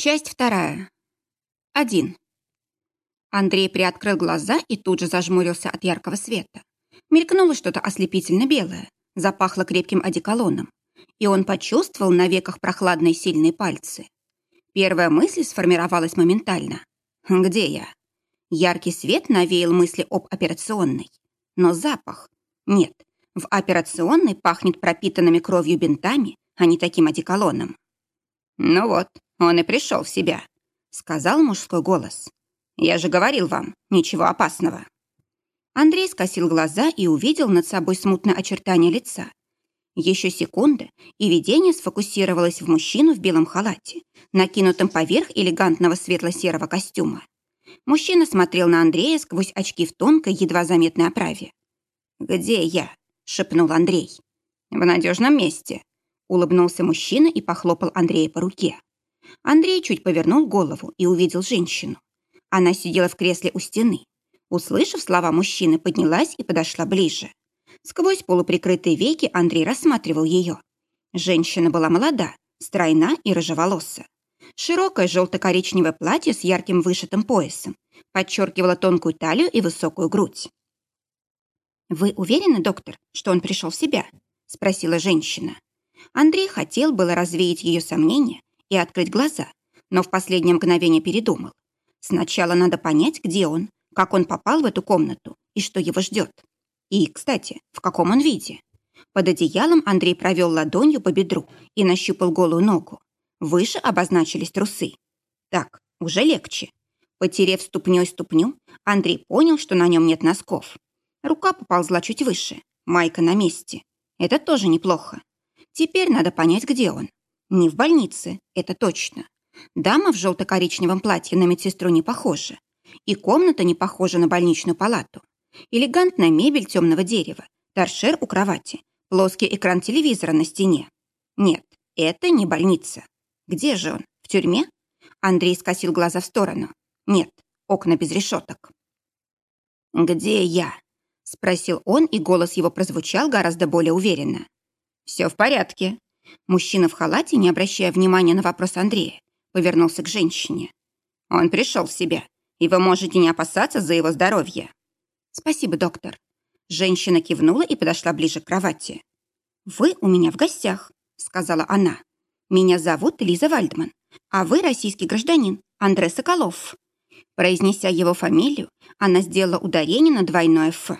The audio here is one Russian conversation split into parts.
Часть вторая. Один. Андрей приоткрыл глаза и тут же зажмурился от яркого света. Мелькнуло что-то ослепительно белое, запахло крепким одеколоном, и он почувствовал на веках прохладные сильные пальцы. Первая мысль сформировалась моментально. «Где я?» Яркий свет навеял мысли об операционной. Но запах... Нет, в операционной пахнет пропитанными кровью бинтами, а не таким одеколоном. «Ну вот, он и пришел в себя», — сказал мужской голос. «Я же говорил вам, ничего опасного». Андрей скосил глаза и увидел над собой смутное очертание лица. Еще секунда, и видение сфокусировалось в мужчину в белом халате, накинутом поверх элегантного светло-серого костюма. Мужчина смотрел на Андрея сквозь очки в тонкой, едва заметной оправе. «Где я?» — шепнул Андрей. «В надежном месте», — улыбнулся мужчина и похлопал Андрея по руке. Андрей чуть повернул голову и увидел женщину. Она сидела в кресле у стены. Услышав слова мужчины, поднялась и подошла ближе. Сквозь полуприкрытые веки Андрей рассматривал ее. Женщина была молода, стройна и рыжеволоса. Широкое желто-коричневое платье с ярким вышитым поясом подчеркивало тонкую талию и высокую грудь. «Вы уверены, доктор, что он пришел в себя?» – спросила женщина. Андрей хотел было развеять ее сомнения и открыть глаза, но в последнее мгновение передумал. Сначала надо понять, где он, как он попал в эту комнату и что его ждет. И, кстати, в каком он виде. Под одеялом Андрей провел ладонью по бедру и нащупал голую ногу. Выше обозначились трусы. Так, уже легче. Потерев ступней ступню, Андрей понял, что на нем нет носков. Рука поползла чуть выше, майка на месте. Это тоже неплохо. Теперь надо понять, где он. Не в больнице, это точно. Дама в желто-коричневом платье на медсестру не похожа. И комната не похожа на больничную палату. Элегантная мебель темного дерева, торшер у кровати, плоский экран телевизора на стене. Нет, это не больница. Где же он? В тюрьме? Андрей скосил глаза в сторону. Нет, окна без решеток. «Где я?» — спросил он, и голос его прозвучал гораздо более уверенно. «Все в порядке». Мужчина в халате, не обращая внимания на вопрос Андрея, повернулся к женщине. «Он пришел в себя, и вы можете не опасаться за его здоровье». «Спасибо, доктор». Женщина кивнула и подошла ближе к кровати. «Вы у меня в гостях», — сказала она. Меня зовут Лиза Вальдман, а вы российский гражданин Андре Соколов». Произнеся его фамилию, она сделала ударение на двойное «ф».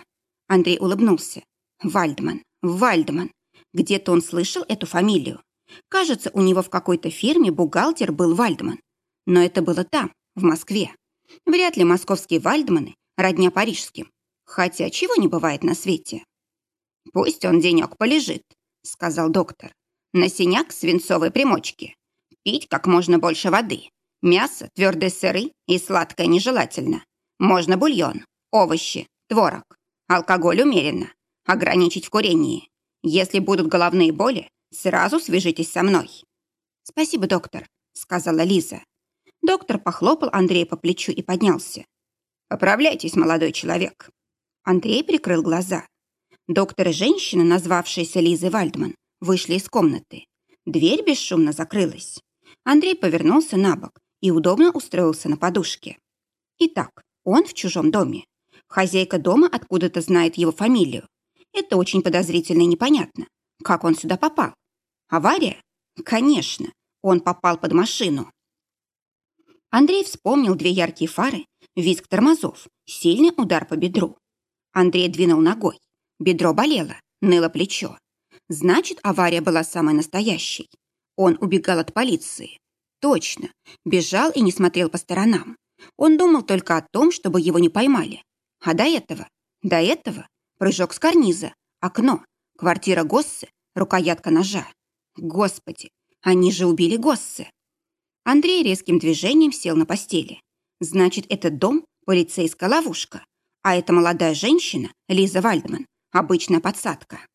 Андрей улыбнулся. «Вальдман, Вальдман. Где-то он слышал эту фамилию. Кажется, у него в какой-то фирме бухгалтер был Вальдман. Но это было там, в Москве. Вряд ли московские Вальдманы родня парижским. Хотя чего не бывает на свете. «Пусть он денек полежит», — сказал доктор. На синяк свинцовой примочки. Пить как можно больше воды. Мясо, твердые сыры и сладкое нежелательно. Можно бульон, овощи, творог. Алкоголь умеренно. Ограничить в курении. Если будут головные боли, сразу свяжитесь со мной. «Спасибо, доктор», — сказала Лиза. Доктор похлопал Андрея по плечу и поднялся. «Поправляйтесь, молодой человек». Андрей прикрыл глаза. Доктор и женщина, назвавшаяся Лизой Вальдман, вышли из комнаты. Дверь бесшумно закрылась. Андрей повернулся на бок и удобно устроился на подушке. Итак, он в чужом доме. Хозяйка дома откуда-то знает его фамилию. Это очень подозрительно и непонятно. Как он сюда попал? Авария? Конечно, он попал под машину. Андрей вспомнил две яркие фары, визг тормозов, сильный удар по бедру. Андрей двинул ногой. Бедро болело, ныло плечо. Значит, авария была самой настоящей. Он убегал от полиции. Точно. Бежал и не смотрел по сторонам. Он думал только о том, чтобы его не поймали. А до этого? До этого? Прыжок с карниза, окно, квартира Госсе, рукоятка ножа. Господи, они же убили Госсе. Андрей резким движением сел на постели. Значит, этот дом – полицейская ловушка. А эта молодая женщина, Лиза Вальдман, обычная подсадка.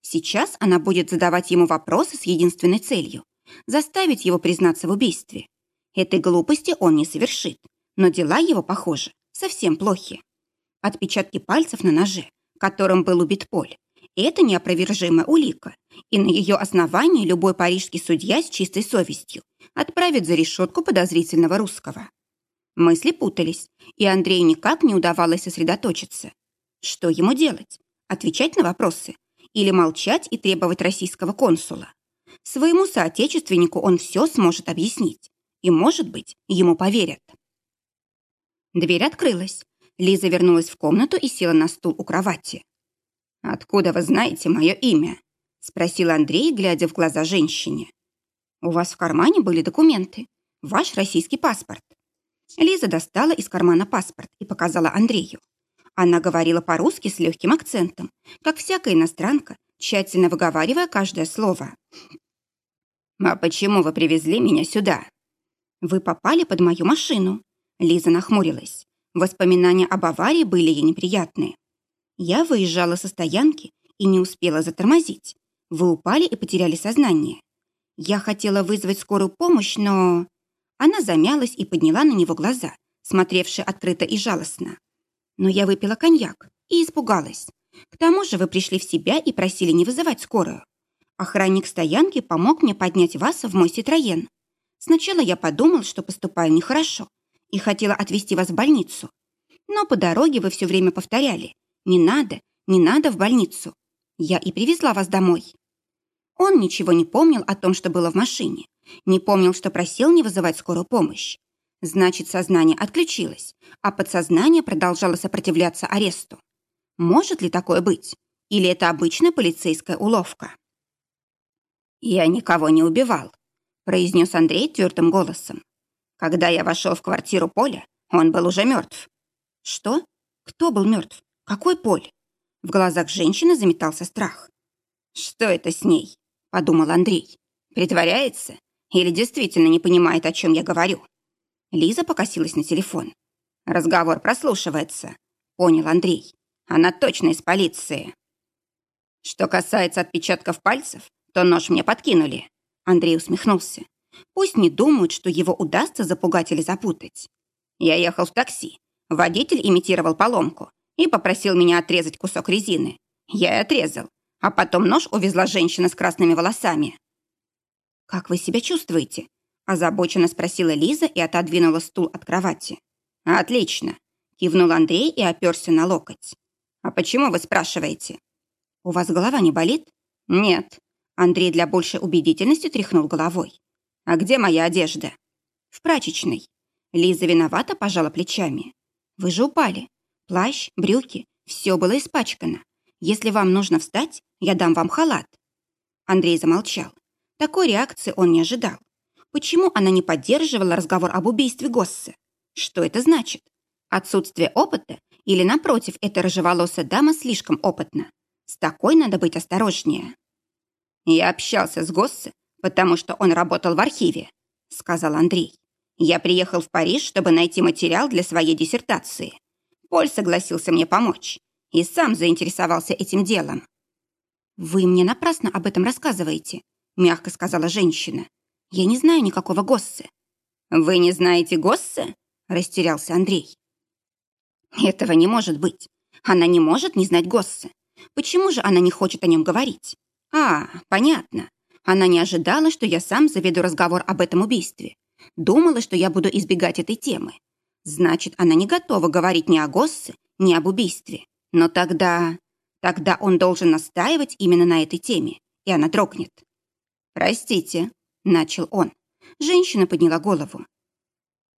Сейчас она будет задавать ему вопросы с единственной целью – заставить его признаться в убийстве. Этой глупости он не совершит, но дела его, похоже, совсем плохи. Отпечатки пальцев на ноже, которым был убит Поль, Это неопровержимая улика, и на ее основании любой парижский судья с чистой совестью отправит за решетку подозрительного русского. Мысли путались, и Андрею никак не удавалось сосредоточиться. Что ему делать? Отвечать на вопросы? Или молчать и требовать российского консула? Своему соотечественнику он все сможет объяснить. И, может быть, ему поверят. Дверь открылась. Лиза вернулась в комнату и села на стул у кровати. «Откуда вы знаете мое имя?» — спросил Андрей, глядя в глаза женщине. «У вас в кармане были документы. Ваш российский паспорт». Лиза достала из кармана паспорт и показала Андрею. Она говорила по-русски с легким акцентом, как всякая иностранка, тщательно выговаривая каждое слово. «А почему вы привезли меня сюда?» «Вы попали под мою машину». Лиза нахмурилась. Воспоминания об аварии были ей неприятные. Я выезжала со стоянки и не успела затормозить. Вы упали и потеряли сознание. Я хотела вызвать скорую помощь, но... Она замялась и подняла на него глаза, смотревшие открыто и жалостно. Но я выпила коньяк и испугалась. К тому же вы пришли в себя и просили не вызывать скорую. Охранник стоянки помог мне поднять вас в мой Ситроен. Сначала я подумал, что поступаю нехорошо, и хотела отвезти вас в больницу. Но по дороге вы все время повторяли «Не надо, не надо в больницу». Я и привезла вас домой. Он ничего не помнил о том, что было в машине. Не помнил, что просил не вызывать скорую помощь. Значит, сознание отключилось, а подсознание продолжало сопротивляться аресту. Может ли такое быть? Или это обычная полицейская уловка? «Я никого не убивал», — произнес Андрей твердым голосом. «Когда я вошел в квартиру Поля, он был уже мертв». «Что? Кто был мертв? Какой Поль?» В глазах женщины заметался страх. «Что это с ней?» — подумал Андрей. «Притворяется? Или действительно не понимает, о чем я говорю?» Лиза покосилась на телефон. «Разговор прослушивается», — понял Андрей. «Она точно из полиции». «Что касается отпечатков пальцев, то нож мне подкинули». Андрей усмехнулся. «Пусть не думают, что его удастся запугать или запутать. Я ехал в такси. Водитель имитировал поломку и попросил меня отрезать кусок резины. Я и отрезал. А потом нож увезла женщина с красными волосами. «Как вы себя чувствуете?» Озабоченно спросила Лиза и отодвинула стул от кровати. «Отлично!» — кивнул Андрей и оперся на локоть. «А почему вы спрашиваете?» «У вас голова не болит?» «Нет». Андрей для большей убедительности тряхнул головой. «А где моя одежда?» «В прачечной». Лиза виновата пожала плечами. «Вы же упали. Плащ, брюки, все было испачкано. Если вам нужно встать, я дам вам халат». Андрей замолчал. Такой реакции он не ожидал. Почему она не поддерживала разговор об убийстве Госсы? Что это значит? Отсутствие опыта или, напротив, эта рыжеволосая дама слишком опытна? С такой надо быть осторожнее. «Я общался с Госсе, потому что он работал в архиве», — сказал Андрей. «Я приехал в Париж, чтобы найти материал для своей диссертации. Поль согласился мне помочь и сам заинтересовался этим делом». «Вы мне напрасно об этом рассказываете», — мягко сказала женщина. Я не знаю никакого Госсы». «Вы не знаете Госсы?» – растерялся Андрей. «Этого не может быть. Она не может не знать Госсы. Почему же она не хочет о нем говорить? А, понятно. Она не ожидала, что я сам заведу разговор об этом убийстве. Думала, что я буду избегать этой темы. Значит, она не готова говорить ни о Госсе, ни об убийстве. Но тогда... Тогда он должен настаивать именно на этой теме, и она дрогнет. «Простите», — начал он. Женщина подняла голову.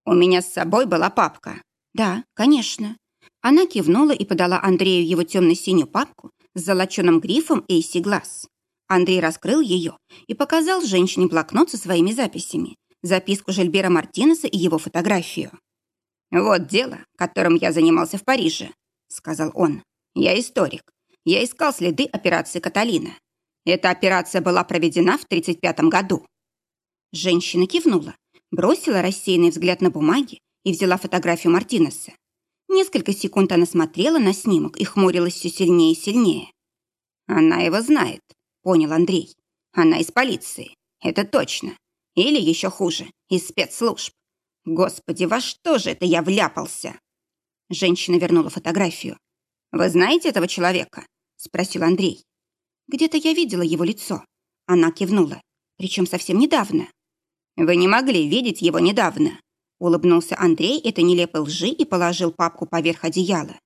«У меня с собой была папка». «Да, конечно». Она кивнула и подала Андрею его темно-синюю папку с золоченым грифом «Эйси Глаз». Андрей раскрыл ее и показал женщине блокнот со своими записями, записку Жильбера Мартинеса и его фотографию. «Вот дело, которым я занимался в Париже», — сказал он. «Я историк. Я искал следы операции «Каталина». Эта операция была проведена в 1935 году. Женщина кивнула, бросила рассеянный взгляд на бумаги и взяла фотографию Мартинеса. Несколько секунд она смотрела на снимок и хмурилась все сильнее и сильнее. «Она его знает», — понял Андрей. «Она из полиции, это точно. Или еще хуже, из спецслужб. Господи, во что же это я вляпался?» — Женщина вернула фотографию. «Вы знаете этого человека?» — спросил Андрей. Где-то я видела его лицо. Она кивнула. Причем совсем недавно. Вы не могли видеть его недавно. Улыбнулся Андрей этой нелепой лжи и положил папку поверх одеяла.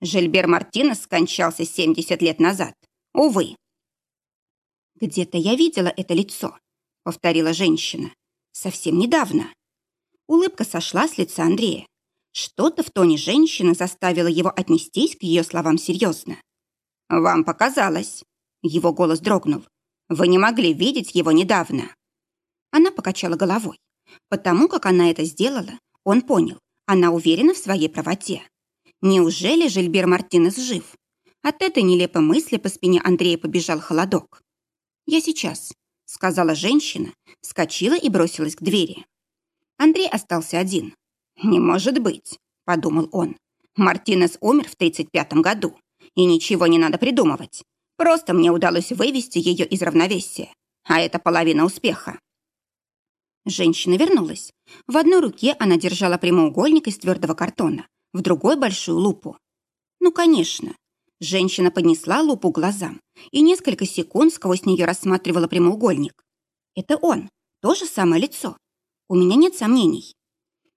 Жильбер Мартинес скончался 70 лет назад. Увы. «Где-то я видела это лицо», — повторила женщина. «Совсем недавно». Улыбка сошла с лица Андрея. Что-то в тоне женщины заставило его отнестись к ее словам серьезно. «Вам показалось». Его голос дрогнул. «Вы не могли видеть его недавно». Она покачала головой. Потому как она это сделала, он понял, она уверена в своей правоте. Неужели Жильбер Мартинес жив? От этой нелепой мысли по спине Андрея побежал холодок. «Я сейчас», — сказала женщина, вскочила и бросилась к двери. Андрей остался один. «Не может быть», — подумал он. «Мартинес умер в 35-м году, и ничего не надо придумывать. Просто мне удалось вывести ее из равновесия, а это половина успеха». Женщина вернулась. В одной руке она держала прямоугольник из твердого картона, в другой — большую лупу. Ну, конечно. Женщина поднесла лупу глазам и несколько секунд сквозь нее рассматривала прямоугольник. Это он, то же самое лицо. У меня нет сомнений.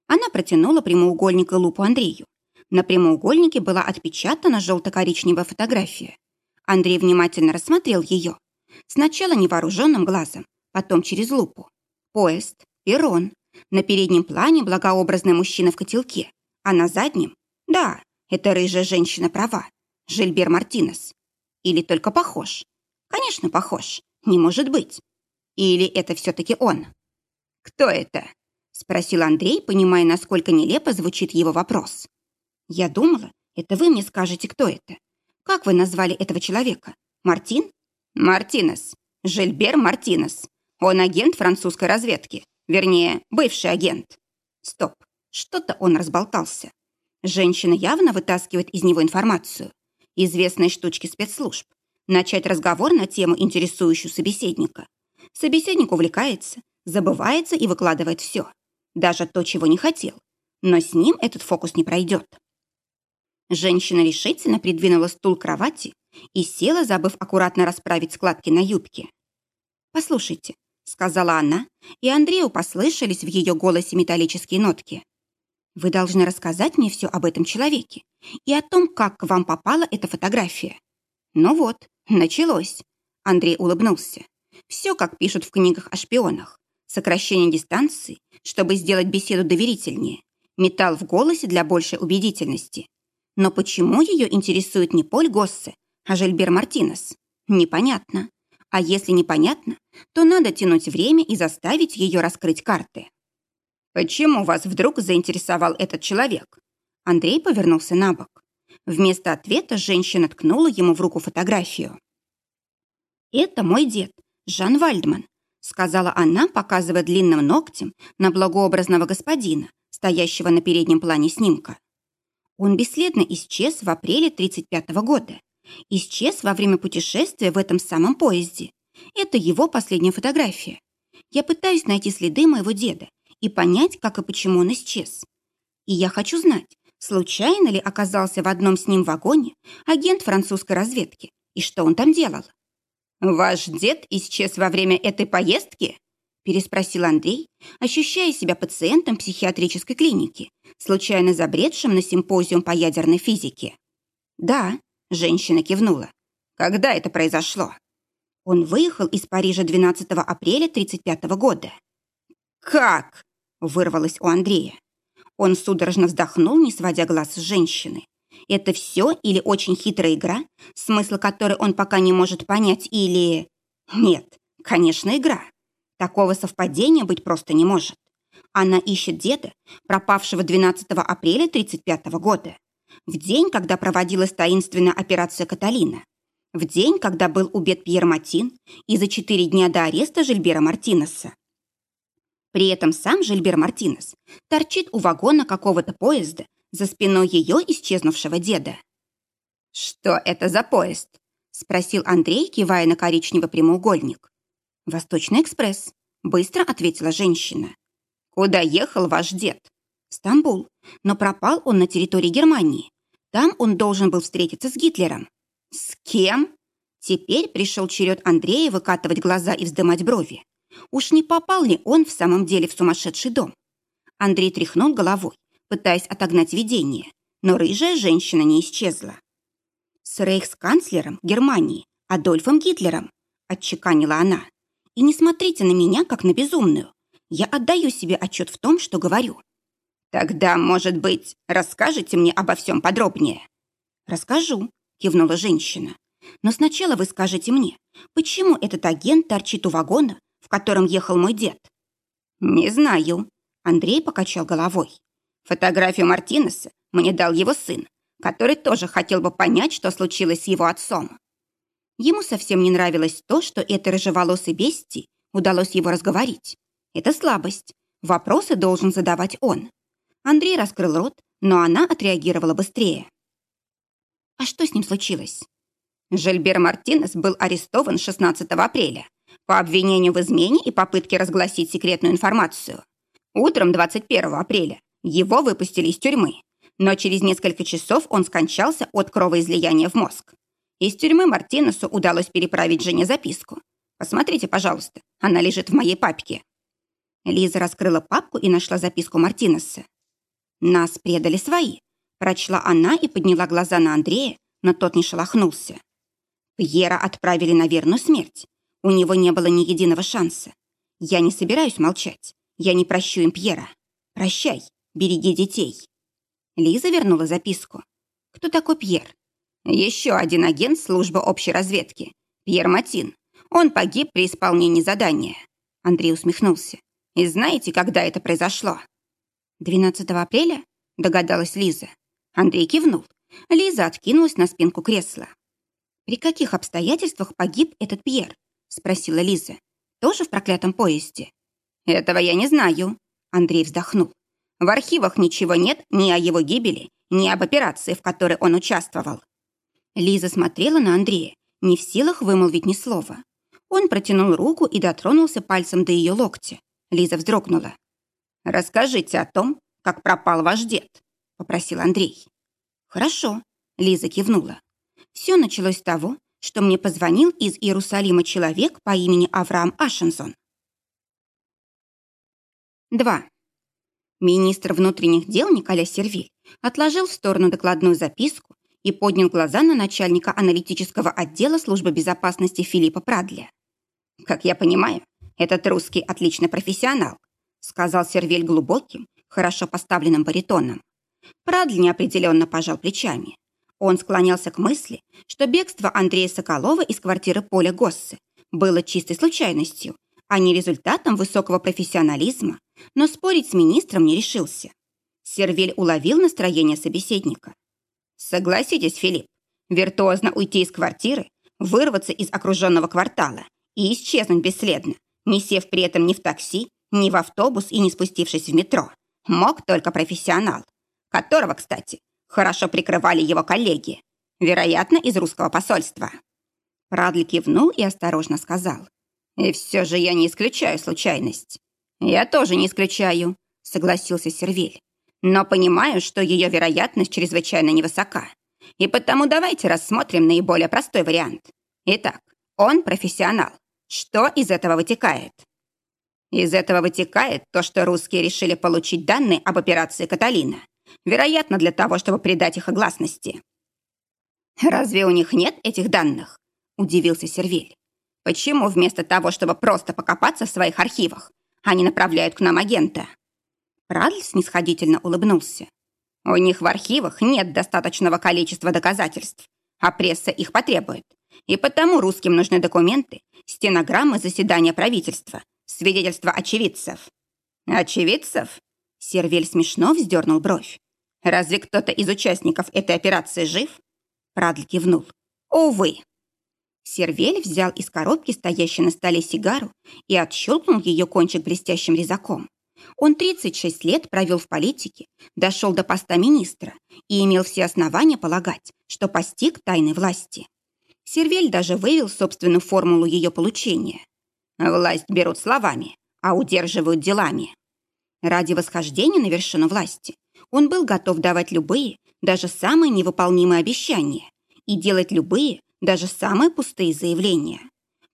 Она протянула прямоугольник и лупу Андрею. На прямоугольнике была отпечатана желто-коричневая фотография. Андрей внимательно рассмотрел ее. Сначала невооруженным глазом, потом через лупу. Поезд, перрон. На переднем плане благообразный мужчина в котелке, а на заднем? Да, это рыжая женщина права. Жильбер Мартинес. Или только похож? Конечно, похож. Не может быть. Или это все-таки он? «Кто это?» — спросил Андрей, понимая, насколько нелепо звучит его вопрос. «Я думала, это вы мне скажете, кто это. Как вы назвали этого человека? Мартин?» «Мартинес. Жильбер Мартинес. Он агент французской разведки. Вернее, бывший агент». «Стоп. Что-то он разболтался. Женщина явно вытаскивает из него информацию. Известные штучки спецслужб. Начать разговор на тему, интересующую собеседника. Собеседник увлекается, забывается и выкладывает все. Даже то, чего не хотел. Но с ним этот фокус не пройдет. Женщина решительно придвинула стул к кровати и села, забыв аккуратно расправить складки на юбке. «Послушайте», — сказала она, и Андрею послышались в ее голосе металлические нотки. Вы должны рассказать мне все об этом человеке и о том, как к вам попала эта фотография. Ну вот, началось. Андрей улыбнулся. Все, как пишут в книгах о шпионах. Сокращение дистанции, чтобы сделать беседу доверительнее. Металл в голосе для большей убедительности. Но почему ее интересует не Поль Госсе, а Жильбер Мартинес? Непонятно. А если непонятно, то надо тянуть время и заставить ее раскрыть карты. «Почему вас вдруг заинтересовал этот человек?» Андрей повернулся на бок. Вместо ответа женщина ткнула ему в руку фотографию. «Это мой дед, Жан Вальдман», сказала она, показывая длинным ногтем на благообразного господина, стоящего на переднем плане снимка. Он бесследно исчез в апреле 35 -го года. Исчез во время путешествия в этом самом поезде. Это его последняя фотография. Я пытаюсь найти следы моего деда и понять, как и почему он исчез. И я хочу знать, случайно ли оказался в одном с ним вагоне агент французской разведки и что он там делал. «Ваш дед исчез во время этой поездки?» переспросил Андрей, ощущая себя пациентом психиатрической клиники, случайно забредшим на симпозиум по ядерной физике. «Да», — женщина кивнула. «Когда это произошло?» Он выехал из Парижа 12 апреля 1935 года. «Как?» Вырвалось у Андрея. Он судорожно вздохнул, не сводя глаз с женщины. Это все или очень хитрая игра, смысл которой он пока не может понять, или... Нет, конечно, игра. Такого совпадения быть просто не может. Она ищет деда, пропавшего 12 апреля 1935 года. В день, когда проводилась таинственная операция «Каталина». В день, когда был убит Пьер Матин и за четыре дня до ареста Жильбера Мартинеса. При этом сам Жильбер Мартинес торчит у вагона какого-то поезда за спиной ее исчезнувшего деда. «Что это за поезд?» – спросил Андрей, кивая на коричневый прямоугольник. «Восточный экспресс», – быстро ответила женщина. «Куда ехал ваш дед?» «Стамбул, но пропал он на территории Германии. Там он должен был встретиться с Гитлером». «С кем?» Теперь пришел черед Андрея выкатывать глаза и вздымать брови. Уж не попал ли он в самом деле в сумасшедший дом? Андрей тряхнул головой, пытаясь отогнать видение, но рыжая женщина не исчезла. «С рейхсканцлером Германии, Адольфом Гитлером», — отчеканила она. «И не смотрите на меня, как на безумную. Я отдаю себе отчет в том, что говорю». «Тогда, может быть, расскажете мне обо всем подробнее?» «Расскажу», — кивнула женщина. «Но сначала вы скажете мне, почему этот агент торчит у вагона, котором ехал мой дед?» «Не знаю», — Андрей покачал головой. «Фотографию Мартинеса мне дал его сын, который тоже хотел бы понять, что случилось с его отцом. Ему совсем не нравилось то, что этой рыжеволосой бестии удалось его разговорить. Это слабость. Вопросы должен задавать он. Андрей раскрыл рот, но она отреагировала быстрее. А что с ним случилось? Жильбер Мартинес был арестован 16 апреля по обвинению в измене и попытке разгласить секретную информацию. Утром 21 апреля его выпустили из тюрьмы, но через несколько часов он скончался от кровоизлияния в мозг. Из тюрьмы Мартинесу удалось переправить жене записку. Посмотрите, пожалуйста, она лежит в моей папке. Лиза раскрыла папку и нашла записку Мартинеса. «Нас предали свои», Прочла она и подняла глаза на Андрея, но тот не шелохнулся. Пьера отправили на верную смерть. У него не было ни единого шанса. Я не собираюсь молчать. Я не прощу им Пьера. Прощай, береги детей. Лиза вернула записку. Кто такой Пьер? Еще один агент службы общей разведки. Пьер Матин. Он погиб при исполнении задания. Андрей усмехнулся. И знаете, когда это произошло? 12 апреля? Догадалась Лиза. Андрей кивнул. Лиза откинулась на спинку кресла. «При каких обстоятельствах погиб этот Пьер?» — спросила Лиза. «Тоже в проклятом поезде?» «Этого я не знаю», — Андрей вздохнул. «В архивах ничего нет ни о его гибели, ни об операции, в которой он участвовал». Лиза смотрела на Андрея, не в силах вымолвить ни слова. Он протянул руку и дотронулся пальцем до ее локтя. Лиза вздрогнула. «Расскажите о том, как пропал ваш дед», попросил Андрей. «Хорошо», — Лиза кивнула. «Все началось с того, что мне позвонил из Иерусалима человек по имени Авраам Ашенсон». 2. Министр внутренних дел Николя Сервиль отложил в сторону докладную записку и поднял глаза на начальника аналитического отдела службы безопасности Филиппа Прадля. «Как я понимаю, этот русский отличный профессионал», сказал Сервиль глубоким, хорошо поставленным баритоном. Прадль неопределенно пожал плечами. Он склонялся к мысли, что бегство Андрея Соколова из квартиры Поля Госсы было чистой случайностью, а не результатом высокого профессионализма, но спорить с министром не решился. Сервиль уловил настроение собеседника. «Согласитесь, Филипп, виртуозно уйти из квартиры, вырваться из окруженного квартала и исчезнуть бесследно, не сев при этом ни в такси, ни в автобус и не спустившись в метро, мог только профессионал которого, кстати, хорошо прикрывали его коллеги, вероятно, из русского посольства. Прадли кивнул и осторожно сказал. «И все же я не исключаю случайность». «Я тоже не исключаю», — согласился Сервиль. «Но понимаю, что ее вероятность чрезвычайно невысока. И потому давайте рассмотрим наиболее простой вариант. Итак, он профессионал. Что из этого вытекает?» Из этого вытекает то, что русские решили получить данные об операции «Каталина» Вероятно, для того, чтобы придать их огласности. «Разве у них нет этих данных?» – удивился Сервель. «Почему вместо того, чтобы просто покопаться в своих архивах, они направляют к нам агента?» Прадль снисходительно улыбнулся. «У них в архивах нет достаточного количества доказательств, а пресса их потребует. И потому русским нужны документы, стенограммы заседания правительства, свидетельства очевидцев». «Очевидцев?» Сервель смешно вздернул бровь. «Разве кто-то из участников этой операции жив?» Прадль кивнул. «Увы». Сервель взял из коробки, стоящей на столе, сигару и отщелкнул ее кончик блестящим резаком. Он 36 лет провел в политике, дошел до поста министра и имел все основания полагать, что постиг тайны власти. Сервель даже вывел собственную формулу ее получения. «Власть берут словами, а удерживают делами». Ради восхождения на вершину власти он был готов давать любые, даже самые невыполнимые обещания и делать любые, даже самые пустые заявления.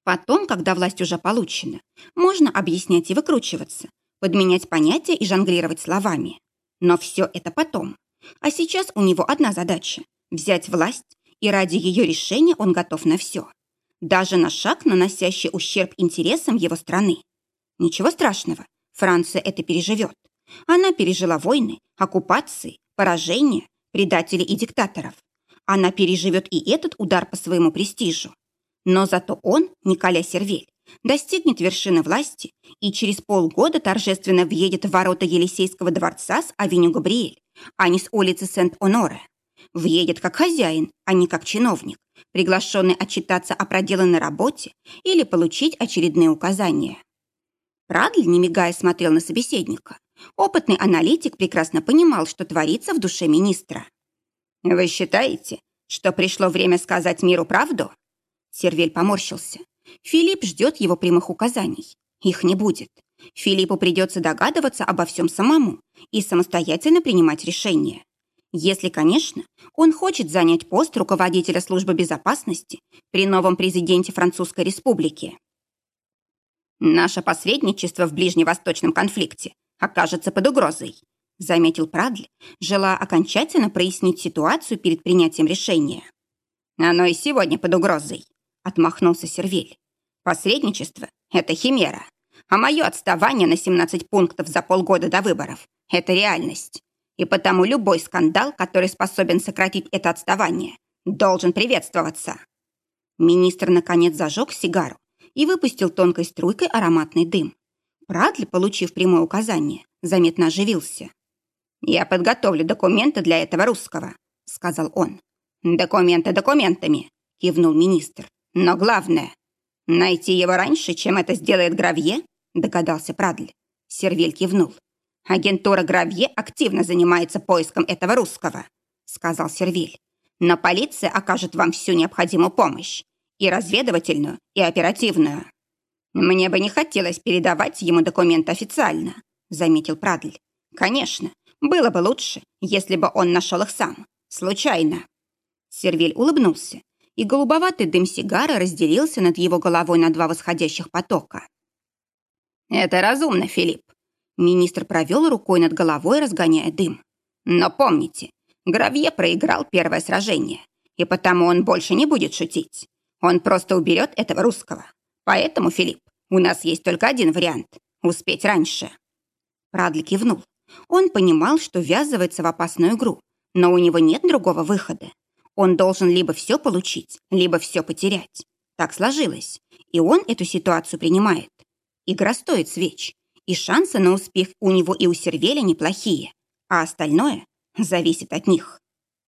Потом, когда власть уже получена, можно объяснять и выкручиваться, подменять понятия и жонглировать словами. Но все это потом. А сейчас у него одна задача – взять власть, и ради ее решения он готов на все. Даже на шаг, наносящий ущерб интересам его страны. Ничего страшного, Франция это переживет. Она пережила войны, оккупации, поражения, предателей и диктаторов. Она переживет и этот удар по своему престижу. Но зато он, Николя Сервель, достигнет вершины власти и через полгода торжественно въедет в ворота Елисейского дворца с авеню Габриэль, а не с улицы Сент-Оноре. Въедет как хозяин, а не как чиновник, приглашенный отчитаться о проделанной работе или получить очередные указания. Прадли, не мигая, смотрел на собеседника. Опытный аналитик прекрасно понимал, что творится в душе министра. «Вы считаете, что пришло время сказать миру правду?» Сервель поморщился. Филипп ждет его прямых указаний. Их не будет. Филиппу придется догадываться обо всем самому и самостоятельно принимать решения. Если, конечно, он хочет занять пост руководителя службы безопасности при новом президенте Французской Республики. «Наше посредничество в ближневосточном конфликте окажется под угрозой», заметил Прадли, желая окончательно прояснить ситуацию перед принятием решения. «Оно и сегодня под угрозой», отмахнулся Сервель. «Посредничество — это химера, а мое отставание на 17 пунктов за полгода до выборов — это реальность. И потому любой скандал, который способен сократить это отставание, должен приветствоваться». Министр, наконец, зажег сигару и выпустил тонкой струйкой ароматный дым. Прадли, получив прямое указание, заметно оживился. «Я подготовлю документы для этого русского», — сказал он. «Документы документами», — кивнул министр. «Но главное — найти его раньше, чем это сделает Гравье», — догадался Прадли. Сервель кивнул. «Агентура Гравье активно занимается поиском этого русского», — сказал Сервель. «Но полиция окажет вам всю необходимую помощь, и разведывательную, и оперативную». «Мне бы не хотелось передавать ему документ официально», — заметил Прадль. «Конечно, было бы лучше, если бы он нашел их сам. Случайно». Сервель улыбнулся, и голубоватый дым сигары разделился над его головой на два восходящих потока. «Это разумно, Филипп. Министр провел рукой над головой, разгоняя дым. «Но помните, Гравье проиграл первое сражение, и потому он больше не будет шутить. Он просто уберет этого русского. Поэтому, Филипп, у нас есть только один вариант — успеть раньше». Прадли кивнул. Он понимал, что ввязывается в опасную игру, но у него нет другого выхода. Он должен либо все получить, либо все потерять. Так сложилось, и он эту ситуацию принимает. Игра стоит свеч, и шансы на успех у него и у Сервеля неплохие, а остальное зависит от них.